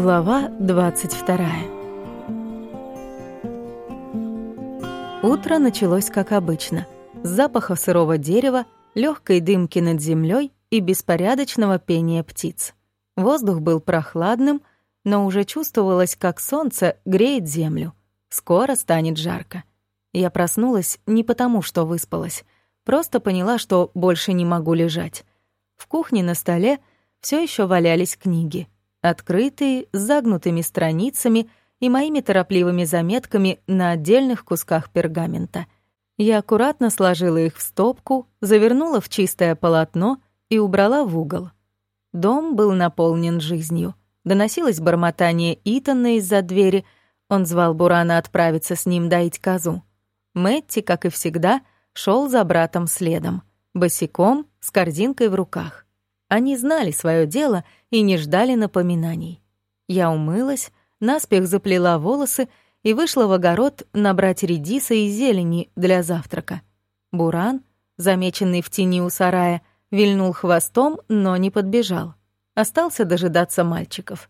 Глава 22 Утро началось как обычно. С запаха сырого дерева, легкой дымки над землей и беспорядочного пения птиц. Воздух был прохладным, но уже чувствовалось, как солнце греет землю. Скоро станет жарко. Я проснулась не потому, что выспалась, просто поняла, что больше не могу лежать. В кухне на столе все еще валялись книги, открытые, с загнутыми страницами и моими торопливыми заметками на отдельных кусках пергамента. Я аккуратно сложила их в стопку, завернула в чистое полотно и убрала в угол. Дом был наполнен жизнью. Доносилось бормотание Итана из-за двери. Он звал Бурана отправиться с ним доить козу. Мэтти, как и всегда, шел за братом следом, босиком, с корзинкой в руках. Они знали свое дело и не ждали напоминаний. Я умылась, наспех заплела волосы и вышла в огород набрать редиса и зелени для завтрака. Буран, замеченный в тени у сарая, вильнул хвостом, но не подбежал. Остался дожидаться мальчиков.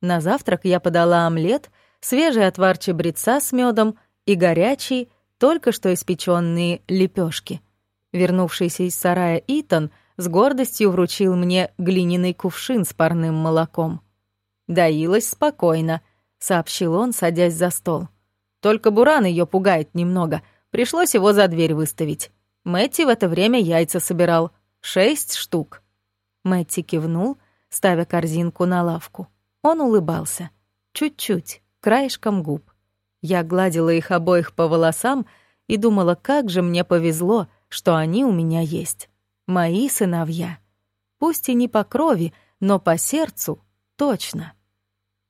На завтрак я подала омлет, свежий отвар чабреца с медом и горячий, только что испеченные лепешки. Вернувшийся из сарая Итан с гордостью вручил мне глиняный кувшин с парным молоком. «Доилась спокойно», — сообщил он, садясь за стол. «Только Буран ее пугает немного. Пришлось его за дверь выставить. Мэтти в это время яйца собирал. Шесть штук». Мэтти кивнул, ставя корзинку на лавку. Он улыбался. Чуть-чуть, краешком губ. Я гладила их обоих по волосам и думала, как же мне повезло, что они у меня есть. Мои сыновья. Пусть и не по крови, но по сердцу точно.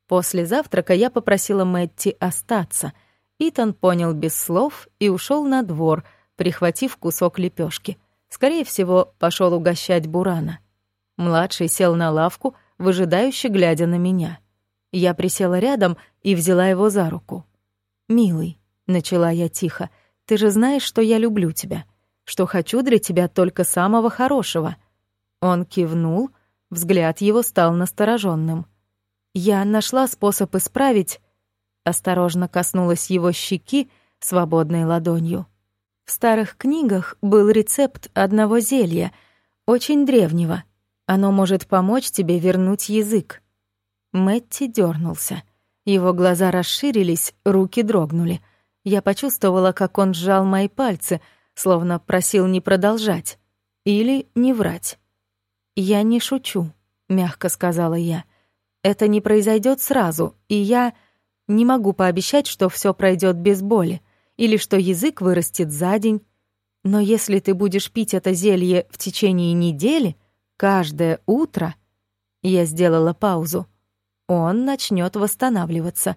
После завтрака я попросила Мэтти остаться. Итан понял без слов и ушел на двор, прихватив кусок лепешки. Скорее всего, пошел угощать Бурана. Младший сел на лавку, выжидающе глядя на меня. Я присела рядом и взяла его за руку. «Милый», — начала я тихо, — «ты же знаешь, что я люблю тебя, что хочу для тебя только самого хорошего». Он кивнул, взгляд его стал настороженным. Я нашла способ исправить... Осторожно коснулась его щеки свободной ладонью. В старых книгах был рецепт одного зелья, очень древнего. Оно может помочь тебе вернуть язык. Мэтти дернулся. Его глаза расширились, руки дрогнули. Я почувствовала, как он сжал мои пальцы, словно просил не продолжать. Или не врать. «Я не шучу», — мягко сказала я. «Это не произойдет сразу, и я не могу пообещать, что все пройдет без боли, или что язык вырастет за день. Но если ты будешь пить это зелье в течение недели, каждое утро...» Я сделала паузу он начнет восстанавливаться.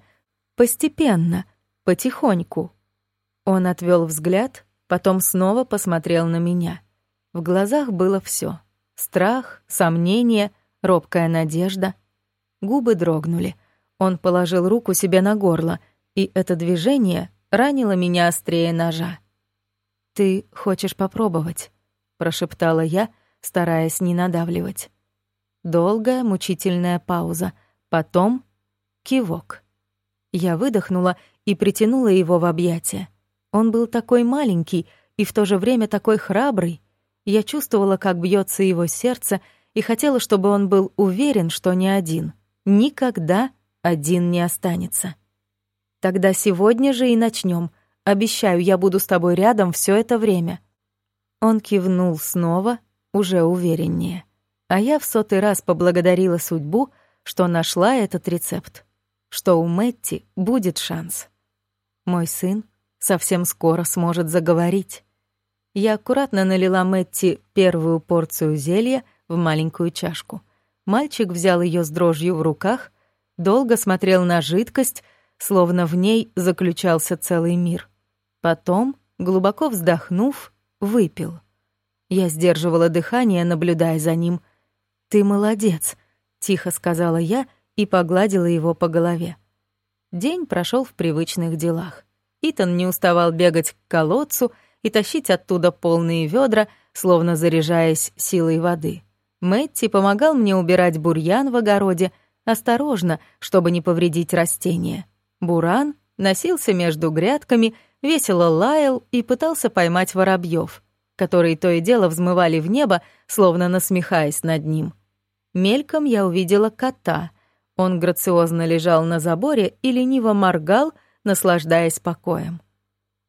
Постепенно, потихоньку. Он отвел взгляд, потом снова посмотрел на меня. В глазах было все: Страх, сомнение, робкая надежда. Губы дрогнули. Он положил руку себе на горло, и это движение ранило меня острее ножа. «Ты хочешь попробовать?» — прошептала я, стараясь не надавливать. Долгая, мучительная пауза — Потом кивок. Я выдохнула и притянула его в объятия. Он был такой маленький и в то же время такой храбрый. Я чувствовала, как бьется его сердце, и хотела, чтобы он был уверен, что не один. Никогда один не останется. Тогда сегодня же и начнем. Обещаю, я буду с тобой рядом все это время. Он кивнул снова, уже увереннее. А я в сотый раз поблагодарила судьбу, что нашла этот рецепт, что у Мэтти будет шанс. Мой сын совсем скоро сможет заговорить. Я аккуратно налила Мэтти первую порцию зелья в маленькую чашку. Мальчик взял ее с дрожью в руках, долго смотрел на жидкость, словно в ней заключался целый мир. Потом, глубоко вздохнув, выпил. Я сдерживала дыхание, наблюдая за ним. «Ты молодец», тихо сказала я и погладила его по голове. День прошел в привычных делах. Итан не уставал бегать к колодцу и тащить оттуда полные ведра, словно заряжаясь силой воды. Мэтти помогал мне убирать бурьян в огороде, осторожно, чтобы не повредить растения. Буран носился между грядками, весело лаял и пытался поймать воробьев, которые то и дело взмывали в небо, словно насмехаясь над ним. Мельком я увидела кота. Он грациозно лежал на заборе и лениво моргал, наслаждаясь покоем.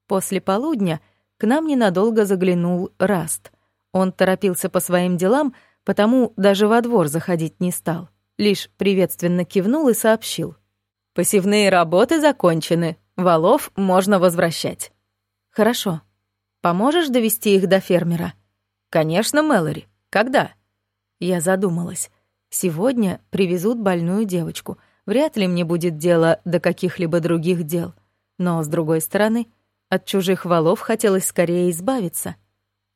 После полудня к нам ненадолго заглянул Раст. Он торопился по своим делам, потому даже во двор заходить не стал. Лишь приветственно кивнул и сообщил. «Посевные работы закончены, валов можно возвращать». «Хорошо. Поможешь довести их до фермера?» «Конечно, Мэлори. Когда?» Я задумалась. Сегодня привезут больную девочку. Вряд ли мне будет дело до каких-либо других дел. Но, с другой стороны, от чужих валов хотелось скорее избавиться.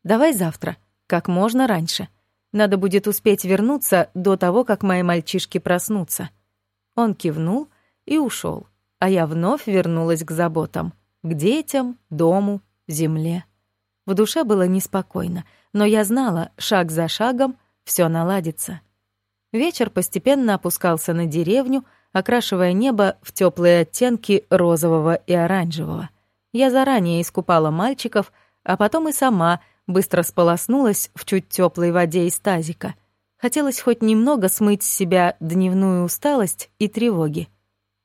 Давай завтра, как можно раньше. Надо будет успеть вернуться до того, как мои мальчишки проснутся. Он кивнул и ушел, а я вновь вернулась к заботам, к детям, дому, земле. В душе было неспокойно, но я знала, шаг за шагом все наладится. Вечер постепенно опускался на деревню, окрашивая небо в теплые оттенки розового и оранжевого. Я заранее искупала мальчиков, а потом и сама быстро сполоснулась в чуть теплой воде из тазика. Хотелось хоть немного смыть с себя дневную усталость и тревоги.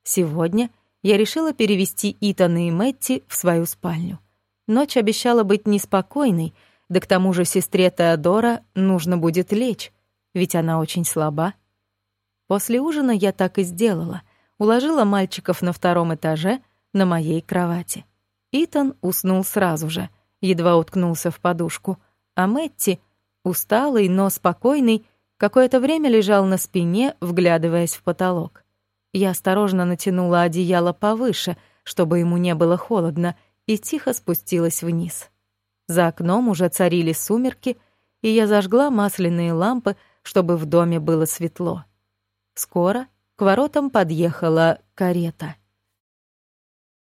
Сегодня я решила перевести Итана и Мэтти в свою спальню. Ночь обещала быть неспокойной, да к тому же сестре Теодора нужно будет лечь, ведь она очень слаба. После ужина я так и сделала. Уложила мальчиков на втором этаже на моей кровати. Итан уснул сразу же, едва уткнулся в подушку, а Мэтти, усталый, но спокойный, какое-то время лежал на спине, вглядываясь в потолок. Я осторожно натянула одеяло повыше, чтобы ему не было холодно, и тихо спустилась вниз. За окном уже царили сумерки, и я зажгла масляные лампы, чтобы в доме было светло. Скоро к воротам подъехала карета —